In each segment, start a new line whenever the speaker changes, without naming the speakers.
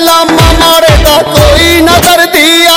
सलामा मारे का कोई नज़र दिया।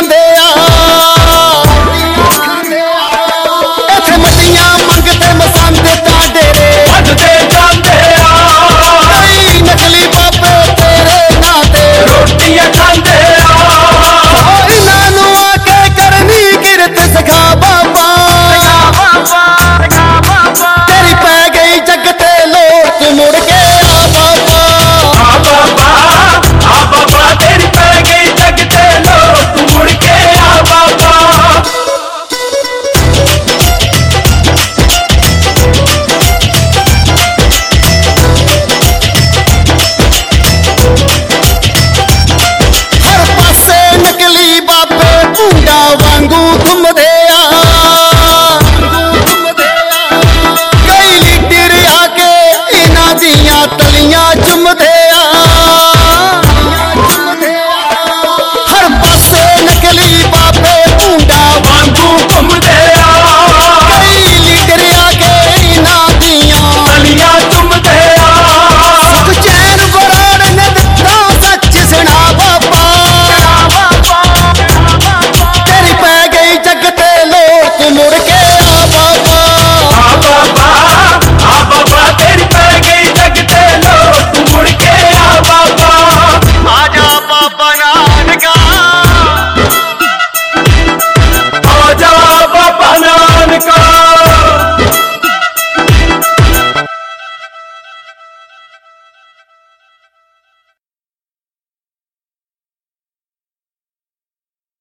ਖਾਂਦੇ ਆ 왕국 군모대.